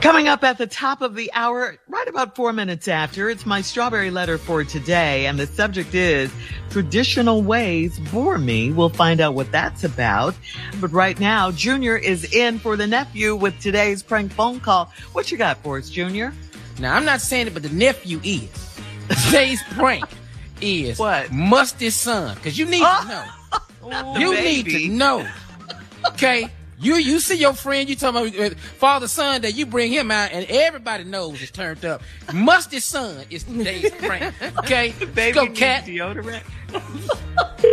Coming up at the top of the hour, right about four minutes after, it's my strawberry letter for today. And the subject is traditional ways bore me. We'll find out what that's about. But right now, Junior is in for the nephew with today's prank phone call. What you got for us, Junior? Now, I'm not saying it, but the nephew is. Today's prank is What? Musty's son. Cause you need to oh. know. you need to know. Okay? You you see your friend, you talking about uh, father son that you bring him out, and everybody knows it's turned up. Musty's son is today's prank. Okay, Baby go needs cat. deodorant.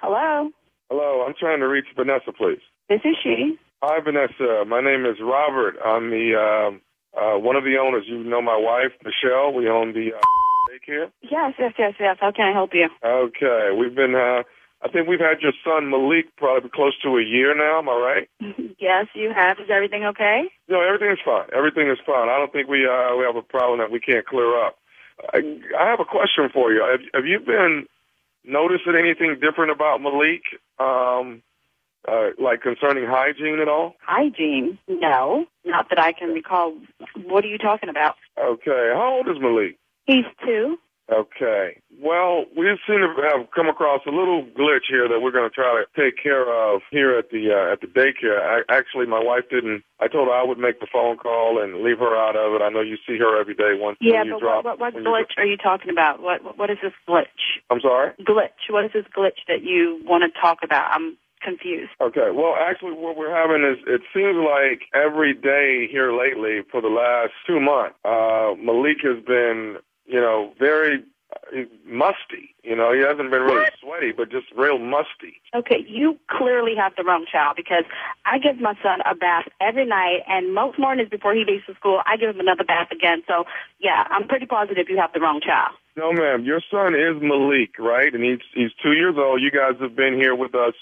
Hello, Hello, I'm trying to reach Vanessa, please. this is she. Hi, Vanessa. My name is Robert. I'm the um uh, one of the owners. You know my wife, Michelle. We own the uh, daycare. Yes, yes, yes, yes. How can I help you? Okay, we've been. Uh, I think we've had your son Malik probably close to a year now. Am I right? yes, you have. Is everything okay? No, everything is fine. Everything is fine. I don't think we uh, we have a problem that we can't clear up. I, I have a question for you. Have, have you been noticing anything different about Malik, um, uh, like concerning hygiene at all? Hygiene? No, not that I can recall. What are you talking about? Okay, how old is Malik? He's two. Okay. Well, we seem to have come across a little glitch here that we're going to try to take care of here at the uh, at the daycare. I, actually, my wife didn't. I told her I would make the phone call and leave her out of it. I know you see her every day. Once Yeah, when but drop. what, what, what glitch are you talking about? What, what is this glitch? I'm sorry. Glitch. What is this glitch that you want to talk about? I'm confused. Okay. Well, actually, what we're having is it seems like every day here lately for the last two months, uh, Malik has been, you know, very musty. You know, he hasn't been really sweaty, but just real musty. Okay, you clearly have the wrong child because I give my son a bath every night, and most mornings before he leaves for school, I give him another bath again. So, yeah, I'm pretty positive you have the wrong child. No, ma'am. Your son is Malik, right? And he's he's two years old. You guys have been here with us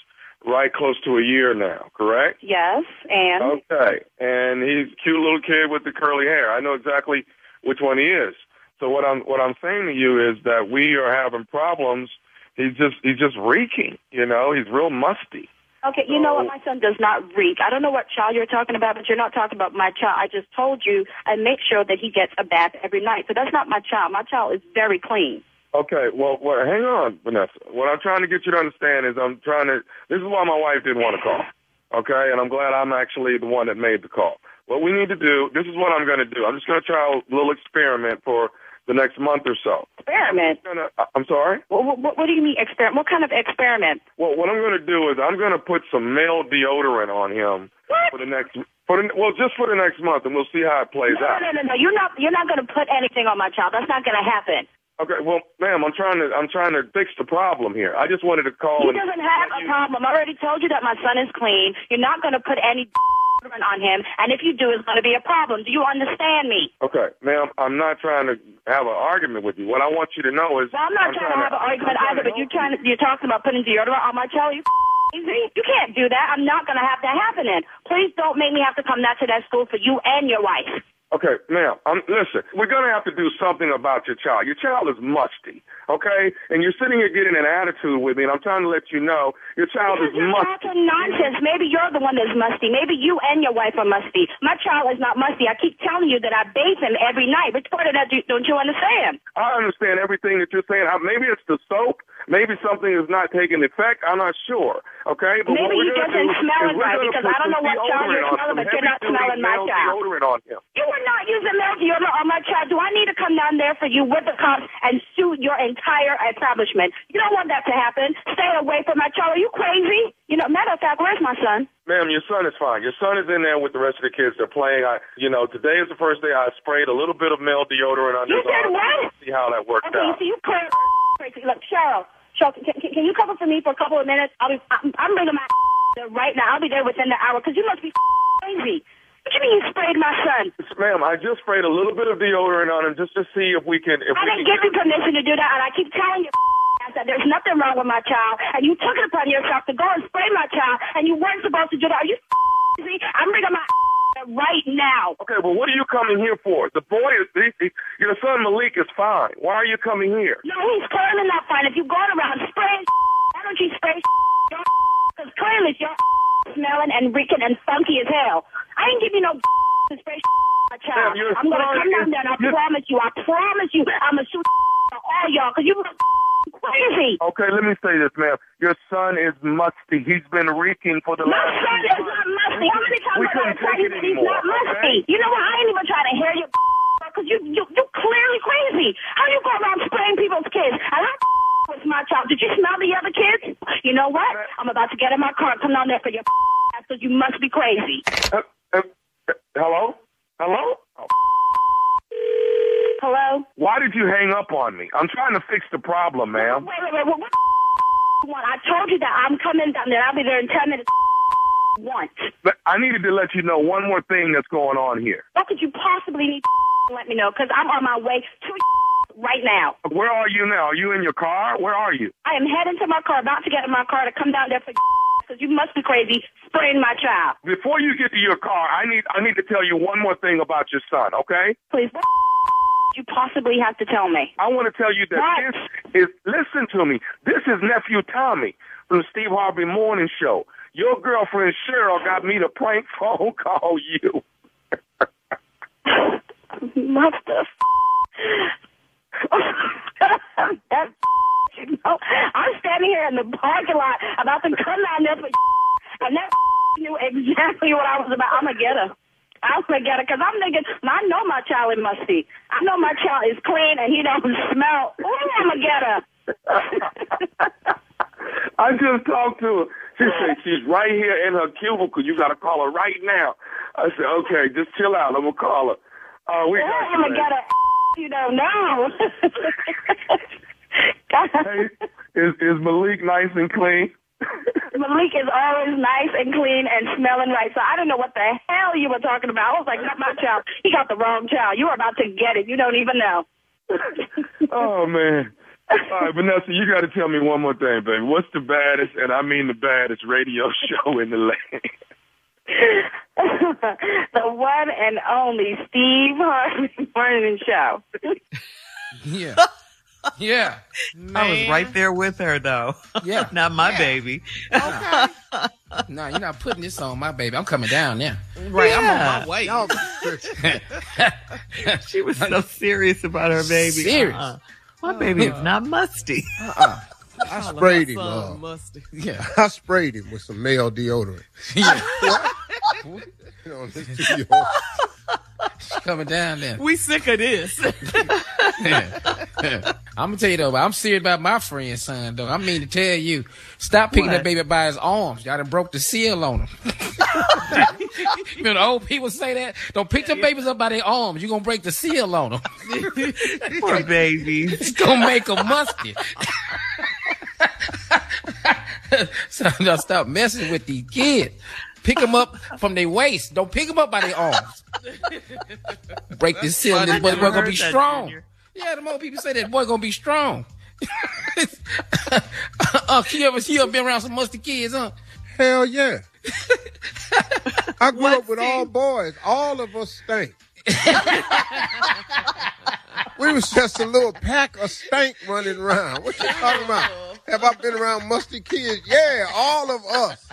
right close to a year now, correct? Yes, and Okay. And he's a cute little kid with the curly hair. I know exactly which one he is. So what I'm what I'm saying to you is that we are having problems. He's just he's just reeking. You know, he's real musty. Okay, you know what? My son does not reek. I don't know what child you're talking about, but you're not talking about my child. I just told you I make sure that he gets a bath every night. So that's not my child. My child is very clean. Okay, well, well, hang on, Vanessa. What I'm trying to get you to understand is I'm trying to. This is why my wife didn't want to call. Okay, and I'm glad I'm actually the one that made the call. What we need to do. This is what I'm going to do. I'm just going to try a little experiment for the next month or so. Experiment? I'm gonna- uh, I'm sorry. What, what, what do you mean experiment? What kind of experiment? Well, what I'm going to do is I'm going to put some male deodorant on him What? for the next. For the, well, just for the next month, and we'll see how it plays No, out. no, no, no. no. You're not. You're not going to put anything on my child. That's not going to happen. Okay, well, ma'am, I'm trying to I'm trying to fix the problem here. I just wanted to call. He doesn't have a problem. I already told you that my son is clean. You're not going to put any on him, and if you do, it's going to be a problem. Do you understand me? Okay, ma'am, I'm not trying to have an argument with you. What I want you to know is Well, I'm not trying to have an argument either, but you're trying to, you're talking about putting deodorant on my child. You? You can't do that. I'm not going to have that happening. Please don't make me have to come back to that school for you and your wife. Okay, ma'am, um, listen, we're going to have to do something about your child. Your child is musty, okay? And you're sitting here getting an attitude with me, and I'm trying to let you know your child is Because you're musty. talking nonsense. Maybe you're the one that's musty. Maybe you and your wife are musty. My child is not musty. I keep telling you that I bathe him every night. Which part of that do, don't you understand? I understand everything that you're saying. Uh, Maybe it's the soap. Maybe something is not taking effect. I'm not sure, okay? But what Maybe we're he doesn't do smell is it we're right, because I don't know what child you're smelling, but you're not smelling my child. on him. You are not using male deodorant on my child. Do I need to come down there for you with the cops and sue your entire establishment? You don't want that to happen. Stay away from my child. Are you crazy? You know, matter of fact, where's my son? Ma'am, your son is fine. Your son is in there with the rest of the kids. They're playing. I, you know, today is the first day I sprayed a little bit of male deodorant on You his said arm. what? See how that worked Okay, out. so you crazy. Look, Cheryl, Cheryl, can, can, you cover for me for a couple of minutes? I'll be, I'm, I'm bringing my right now. I'll be there within the hour because you must be crazy. What do you mean you sprayed my son? Ma'am, I just sprayed a little bit of deodorant on him just to see if we can. If I we didn't can give you permission to do that, and I keep telling you that there's nothing wrong with my child, and you took it upon yourself to go and spray my child, and you weren't supposed to do that. Are you crazy? I'm bringing my right now. Okay, well, what are you coming here for? The boy is. He, he, your son Malik is fine. Why are you coming here? No, he's clearly not fine. If you're going around spraying, why don't you spray Because clearly you're smelling and reeking and funky as hell. I ain't give you no to spray my child. I'm gonna come down there and I promise you, I promise you, I'm gonna shoot all y'all because you crazy. Okay, let me say this, ma'am. Your son is musty. He's been reeking for the My last. son is not musty. How many times We I couldn't tell take you that he's not musty? okay? You know what? I ain't even trying to hear you because you you you clearly crazy. How you go around spraying people's kids? And I was my child. Did you smell the other kids? You know what? I'm about to get in my car and come down there for your ass because you must be crazy. Uh, uh, uh, hello? Hello? Hello? Why did you hang up on me? I'm trying to fix the problem, ma'am. Wait, wait, wait. What, what you want? I told you that I'm coming down there. I'll be there in 10 minutes. Once. But I needed to let you know one more thing that's going on here. What could you possibly need to let me know? Because I'm on my way to right now. Where are you now? Are you in your car? Where are you? I am heading to my car, about to get in my car to come down there for because you must be crazy spraying my child. Before you get to your car, I need I need to tell you one more thing about your son, okay? Please, what you possibly have to tell me? I want to tell you that What? this is listen to me. This is nephew Tommy from the Steve Harvey Morning Show. Your girlfriend Cheryl got me to prank phone call you. What the f- that you know, I'm standing here in the parking lot about to come down there for and that knew exactly what I was about. I'm gonna get her. I'm gonna get her because I'm thinking. I know my child is musty. I know my child is clean and he don't smell. Ooh, I'm gonna get her. I just talked to her. She said she's right here in her cubicle. You got to call her right now. I said, okay, just chill out. I'm gonna call her. Uh, we Ooh, got I'm you, gonna get her. You don't know. Hey, is is Malik nice and clean? Malik is always nice and clean and smelling right. So I don't know what the hell you were talking about. I was like, not my child. He got the wrong child. You were about to get it. You don't even know. oh man. All right, Vanessa, you got to tell me one more thing, baby. What's the baddest, and I mean the baddest, radio show in the land? the one and only Steve Harvey Morning Show. Yeah. Yeah. I was right there with her though. Yeah. Not my Yeah. baby. No, you're not putting this on my baby. I'm coming down now. Right, I'm yeah. on my way. Y'all, She was so serious about her baby. Serious. Uh-uh. My baby is not musty. I sprayed him. Uh, musty. Yeah. I sprayed him with some male deodorant. yeah. You know, listen to your- coming down there. We sick of this. I'm gonna tell you though, I'm serious about my friend's son though. I mean to tell you, stop picking What? that baby by his arms. Y'all done broke the seal on him. you know the old people say that. Don't pick the babies up by their arms. You're gonna break the seal on them. Poor baby. It's gonna make them musty. so y'all stop messing with these kids. Pick them up from their waist. Don't pick them up by their arms. Break this seal. and This boy, boy gonna be strong. Junior. Yeah, the more people say that boy gonna be strong. uh, you ever you ever been around some musty kids, huh? Hell yeah. I grew What, up with all boys. All of us stink. we was just a little pack of stank running around. What you talking about? Have I been around musty kids? Yeah, all of us.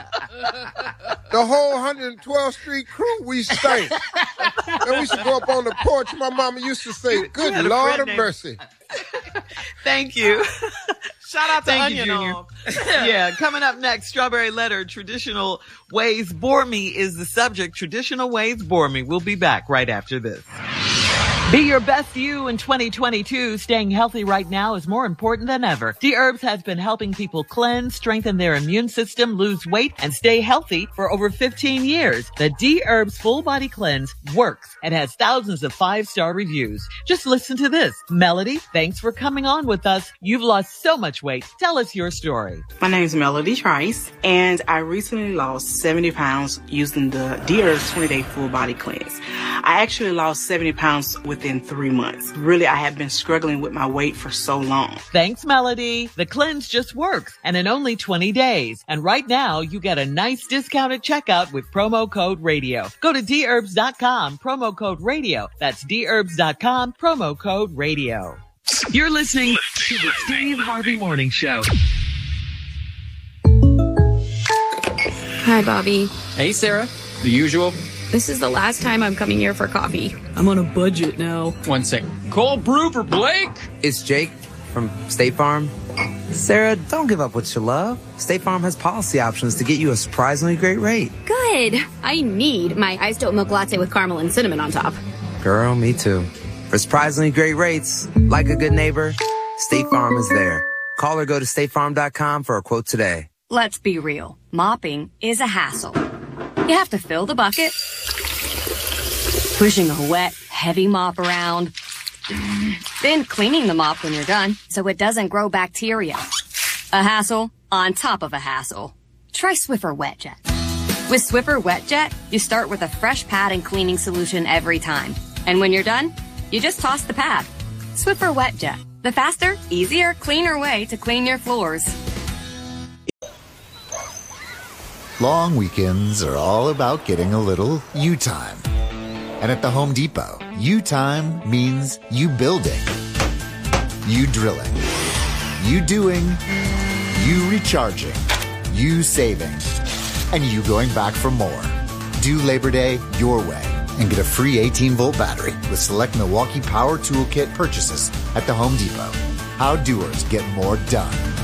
The whole 112th Street crew, we stank. And we used to go up on the porch. My mama used to say, Good had a Lord of mercy. Thank you. Shout out to Thank you, Onion Junior. Arm. yeah, coming up next, Strawberry Letter, Traditional Ways Bore Me is the subject. Traditional Ways Bore Me. We'll be back right after this. Be your best you in 2022. Staying healthy right now is more important than ever. D Herbs has been helping people cleanse, strengthen their immune system, lose weight, and stay healthy for over 15 years. The D Herbs Full Body Cleanse works and has thousands of five star reviews. Just listen to this. Melody, thanks for coming on with us. You've lost so much weight. Tell us your story. My name is Melody Trice, and I recently lost 70 pounds using the D Herbs 20 Day Full Body Cleanse. I actually lost 70 pounds within three months. Really, I have been struggling with my weight for so long. Thanks, Melody. The cleanse just works and in only 20 days. And right now you get a nice discounted checkout with promo code radio. Go to dherbs.com, promo code radio. That's dherbs.com, promo code radio. You're listening to the Steve Harvey Morning Show. Hi, Bobby. Hey, Sarah. The usual. This is the last time I'm coming here for coffee. I'm on a budget now. One second. Cold brew for Blake? It's Jake from State Farm. Sarah, don't give up what you love. State Farm has policy options to get you a surprisingly great rate. Good. I need my iced oat milk latte with caramel and cinnamon on top. Girl, me too. For surprisingly great rates, like a good neighbor, State Farm is there. Call or go to statefarm.com for a quote today. Let's be real. Mopping is a hassle. You have to fill the bucket, pushing a wet, heavy mop around, then cleaning the mop when you're done so it doesn't grow bacteria. A hassle on top of a hassle. Try Swiffer Wet Jet. With Swiffer Wet Jet, you start with a fresh pad and cleaning solution every time. And when you're done, you just toss the pad. Swiffer Wet Jet. The faster, easier, cleaner way to clean your floors. Long weekends are all about getting a little you time. And at the Home Depot, you time means you building, you drilling, you doing, you recharging, you saving, and you going back for more. Do Labor Day your way and get a free 18 volt battery with select Milwaukee Power Toolkit purchases at the Home Depot. How doers get more done.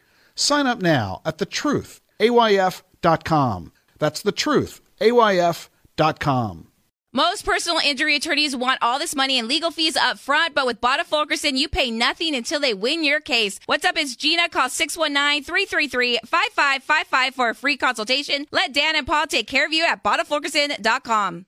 Sign up now at thetruthayf.com. That's thetruthayf.com. Most personal injury attorneys want all this money and legal fees up front, but with Botta Fulkerson, you pay nothing until they win your case. What's up? It's Gina. Call 619-333-5555 for a free consultation. Let Dan and Paul take care of you at BottaFulkerson.com.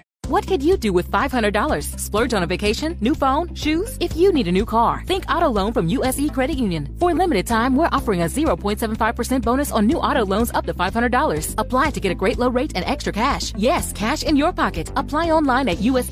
What could you do with $500? Splurge on a vacation, new phone, shoes? If you need a new car, think auto loan from USE Credit Union. For a limited time, we're offering a 0.75% bonus on new auto loans up to $500. Apply to get a great low rate and extra cash. Yes, cash in your pocket. Apply online at USE